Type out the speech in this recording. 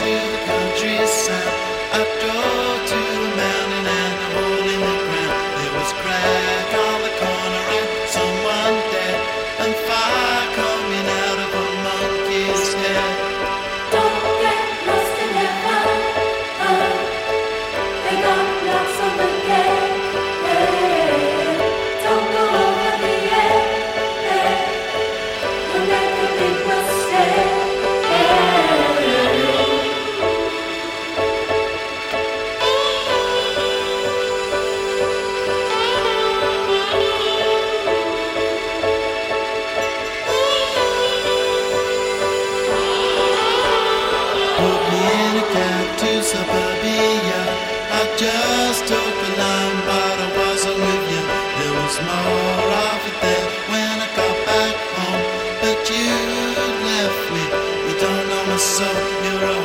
to so you're